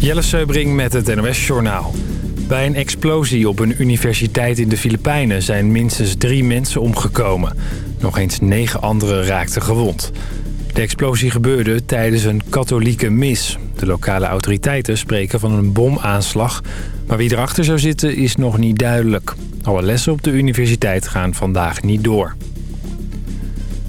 Jelle Seubring met het NOS Journaal. Bij een explosie op een universiteit in de Filipijnen zijn minstens drie mensen omgekomen. Nog eens negen anderen raakten gewond. De explosie gebeurde tijdens een katholieke mis. De lokale autoriteiten spreken van een bomaanslag... maar wie erachter zou zitten is nog niet duidelijk. Alle lessen op de universiteit gaan vandaag niet door.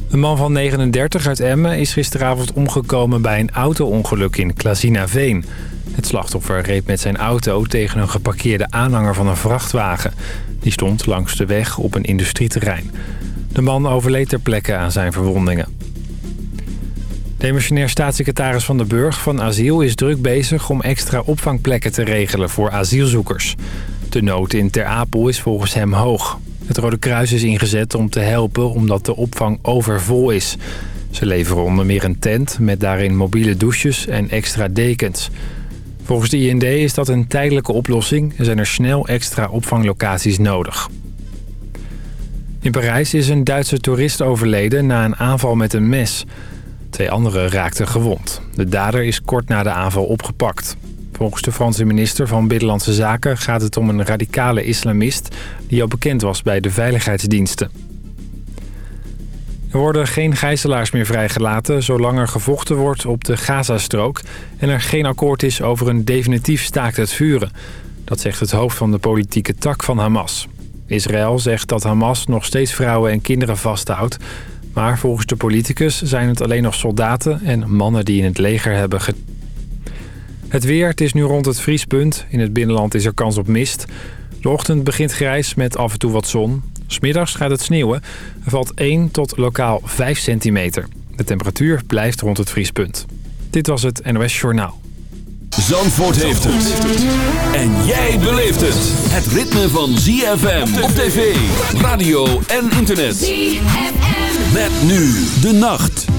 Een man van 39 uit Emmen is gisteravond omgekomen bij een auto-ongeluk in Klazinaveen. Het slachtoffer reed met zijn auto tegen een geparkeerde aanhanger van een vrachtwagen. Die stond langs de weg op een industrieterrein. De man overleed ter plekke aan zijn verwondingen. Demissionair staatssecretaris Van de Burg van Asiel is druk bezig om extra opvangplekken te regelen voor asielzoekers. De nood in Ter Apel is volgens hem hoog. Het Rode Kruis is ingezet om te helpen omdat de opvang overvol is. Ze leveren onder meer een tent met daarin mobiele douches en extra dekens. Volgens de IND is dat een tijdelijke oplossing en zijn er snel extra opvanglocaties nodig. In Parijs is een Duitse toerist overleden na een aanval met een mes. Twee anderen raakten gewond. De dader is kort na de aanval opgepakt. Volgens de Franse minister van Binnenlandse Zaken gaat het om een radicale islamist... die al bekend was bij de veiligheidsdiensten. Er worden geen gijzelaars meer vrijgelaten zolang er gevochten wordt op de Gazastrook... en er geen akkoord is over een definitief staakt het vuren. Dat zegt het hoofd van de politieke tak van Hamas. Israël zegt dat Hamas nog steeds vrouwen en kinderen vasthoudt... maar volgens de politicus zijn het alleen nog soldaten en mannen die in het leger hebben... Ge het weer, het is nu rond het vriespunt. In het binnenland is er kans op mist. De ochtend begint grijs met af en toe wat zon. Smiddags gaat het sneeuwen. Er valt 1 tot lokaal 5 centimeter. De temperatuur blijft rond het vriespunt. Dit was het NOS Journaal. Zandvoort heeft het. En jij beleeft het. Het ritme van ZFM op tv, radio en internet. ZFM. Met nu de nacht.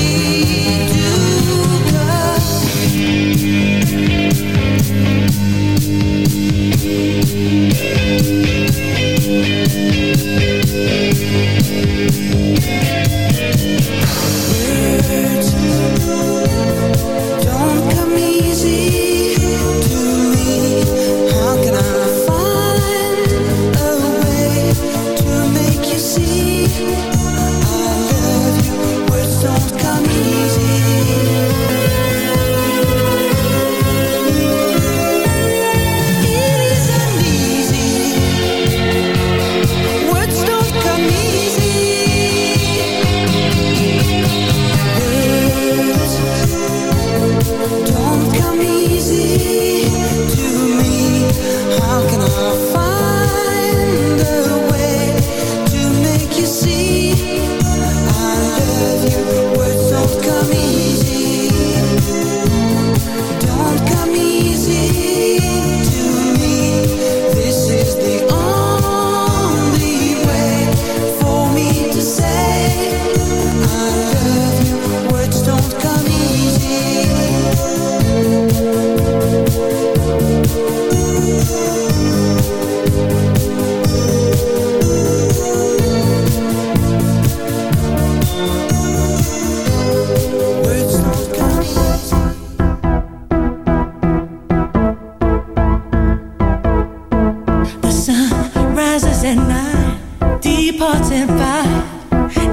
be parted by.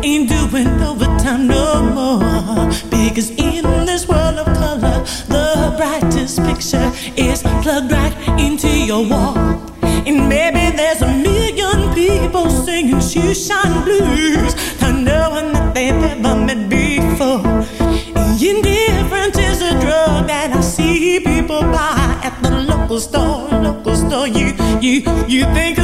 Ain't doing overtime no more. Because in this world of color, the brightest picture is plugged right into your wall. And maybe there's a million people singing shoeshine blues to no one that they've ever met before. Indifference is a drug that I see people buy at the local store, local store. You, you, you think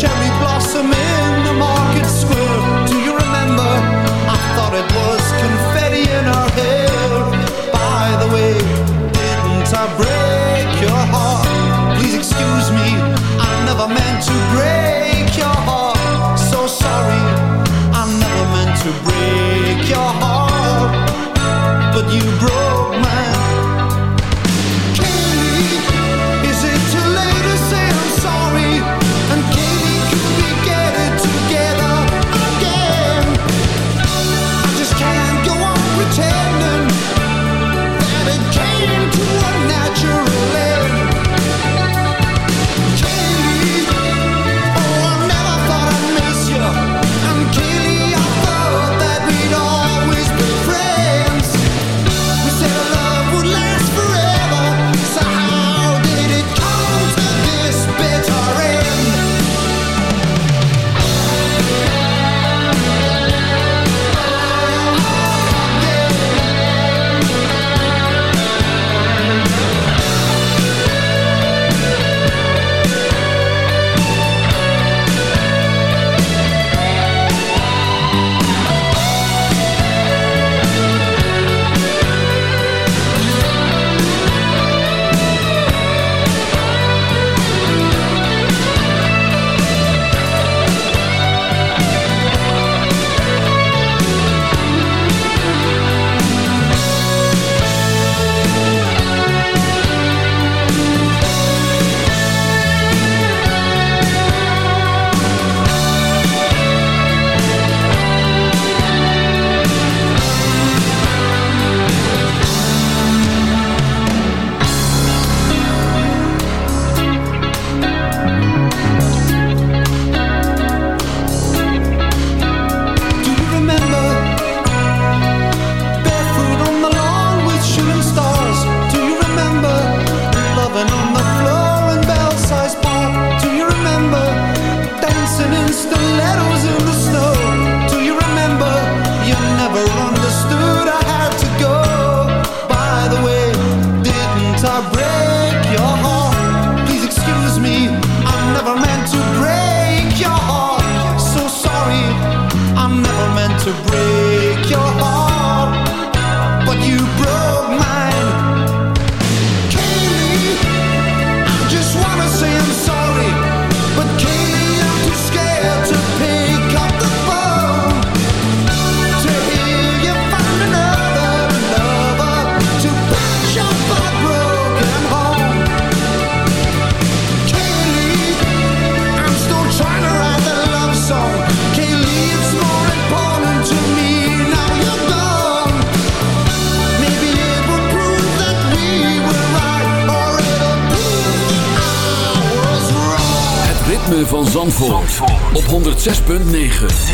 cherry blossoming 6.9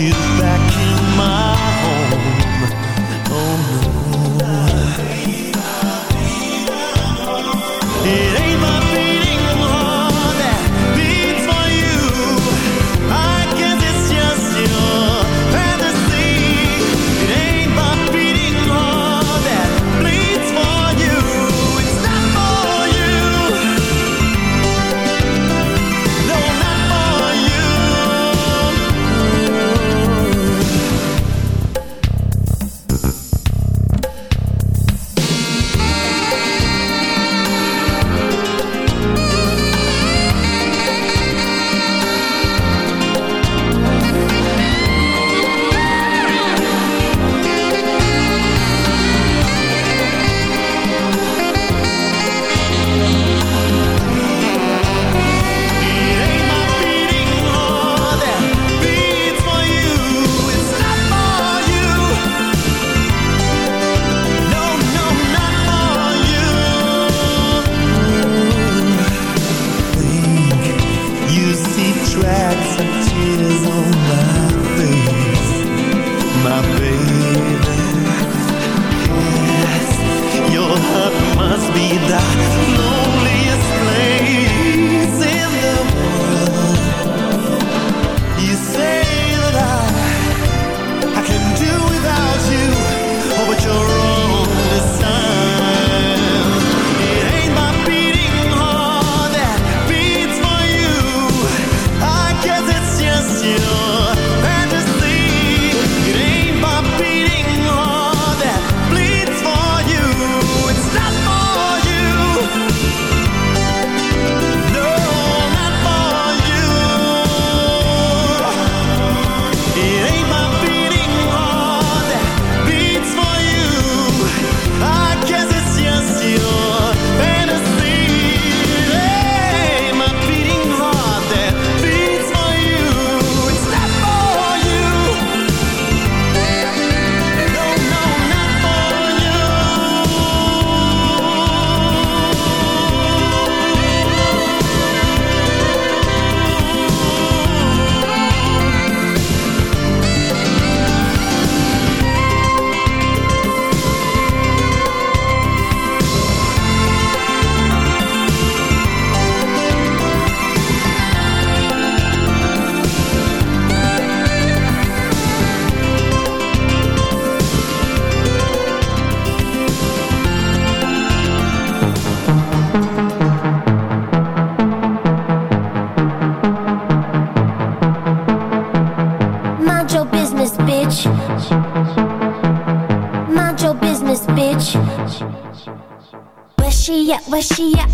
you back in my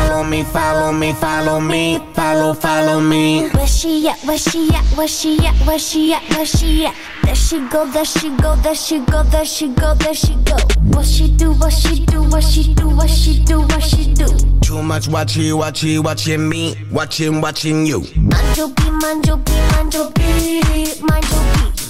Follow me, follow me, follow me, follow, follow me. Where she at? Where she at? Where she at? Where she at? Where she at? There she go, there she go, there she go, there she go, there she go. What she do? What she do? What she do? What she do? What she do? Too much watching, watching, watching me, watching, watching you. Manjo B, manjo B, manjo B, manjo B.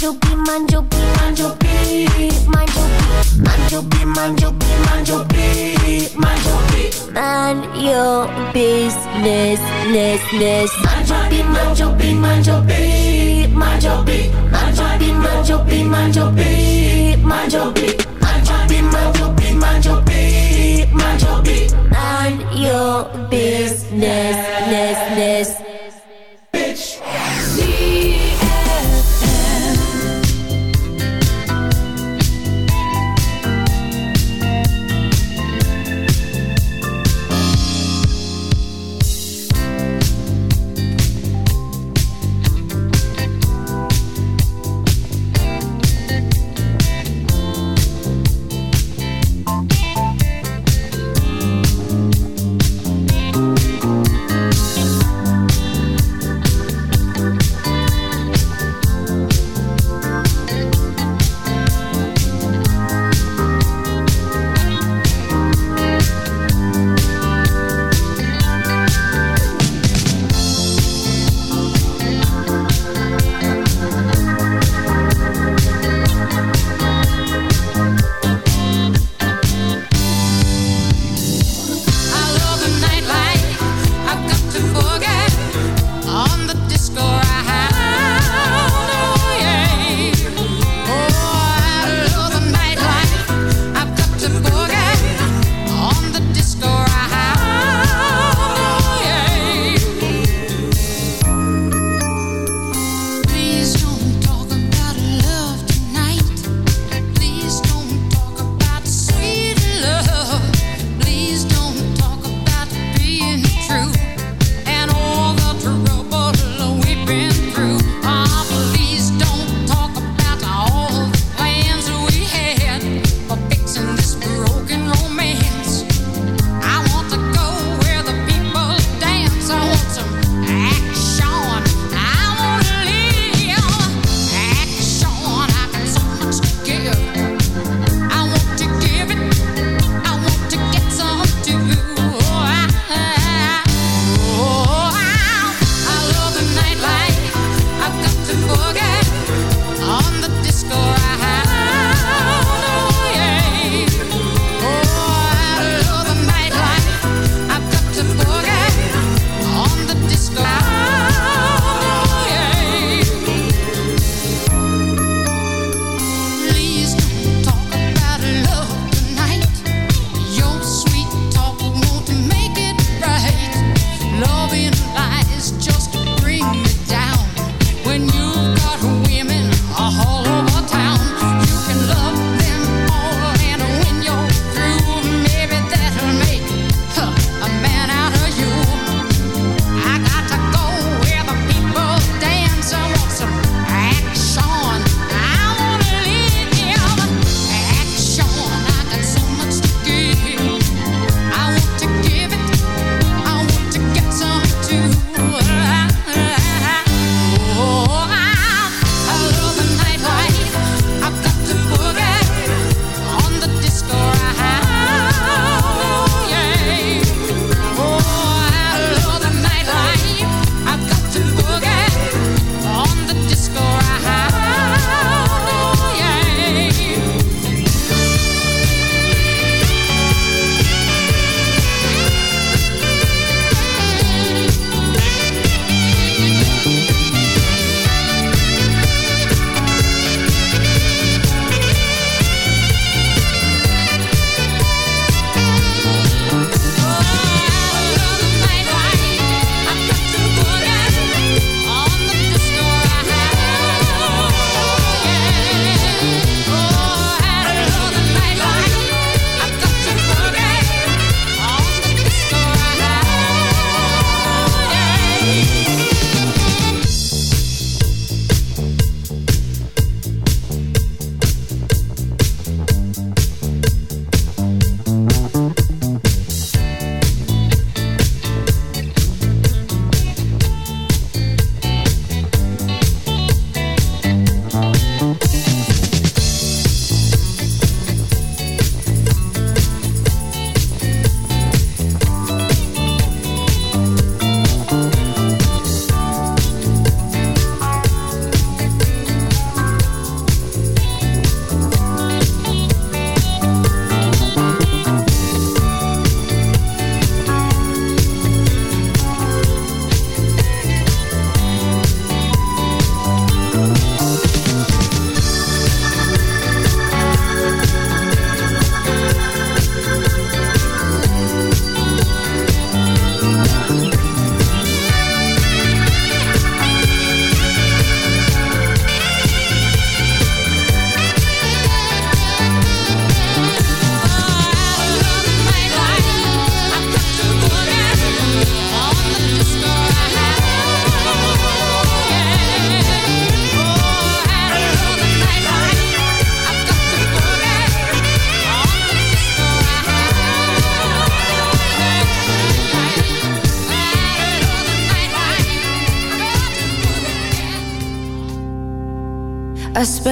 manjo B, manjo B. Manjo B, manjo B, manjo B, manjo B. Man your business, less, less. Manjo B, manjo B, manjo B, manjo B. Manjo B, manjo B, manjo B, manjo B. Manjo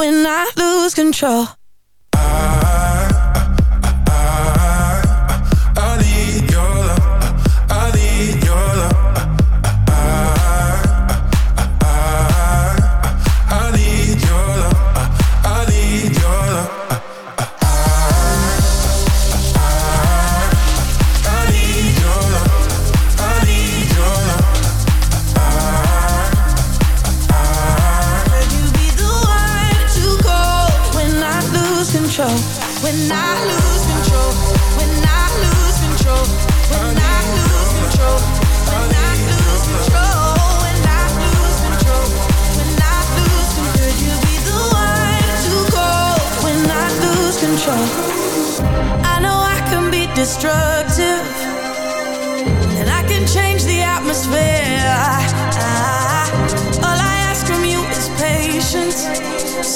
when I lose control.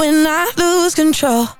when I lose control.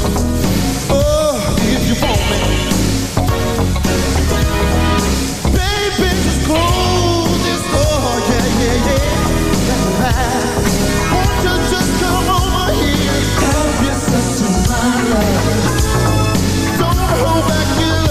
Don't hold back your